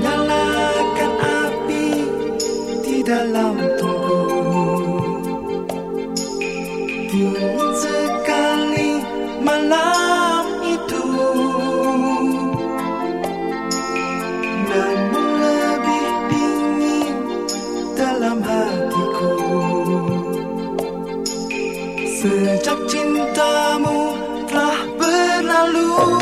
Nyalakan api di dalam tungku Dingin sekali malam itu. Namun lebih dingin dalam hatiku. Sejak cintamu telah berlalu.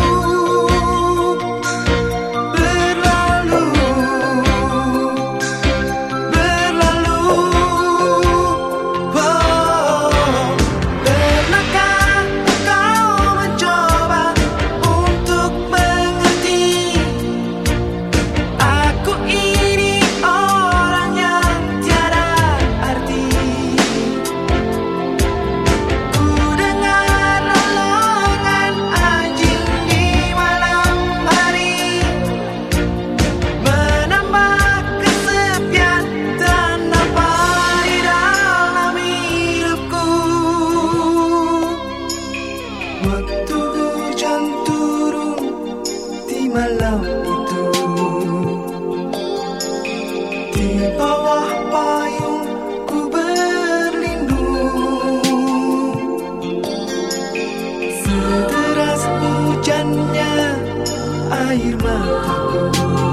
Air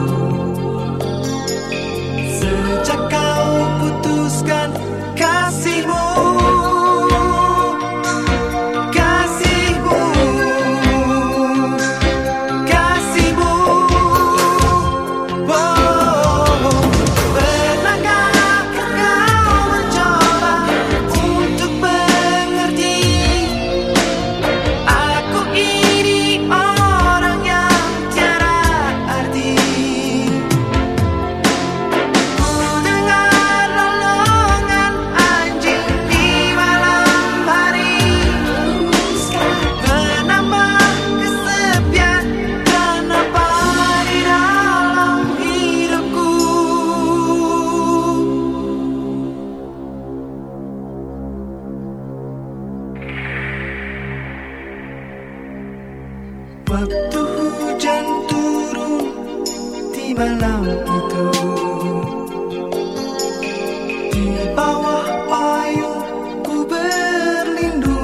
Waktu hujan turun di malam itu. Di bawah payung ku berlindung.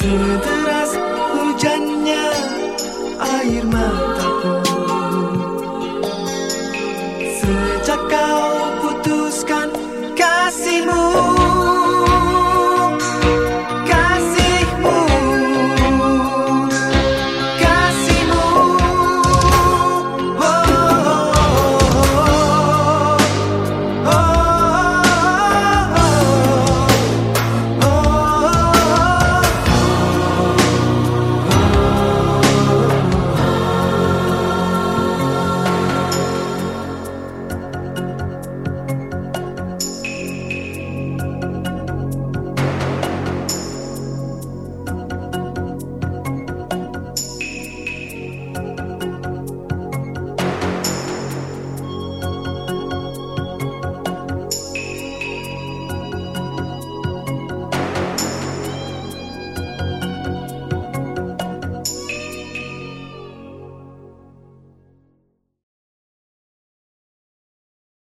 Sederas hujannya air mataku. Sejak kau putuskan kasihmu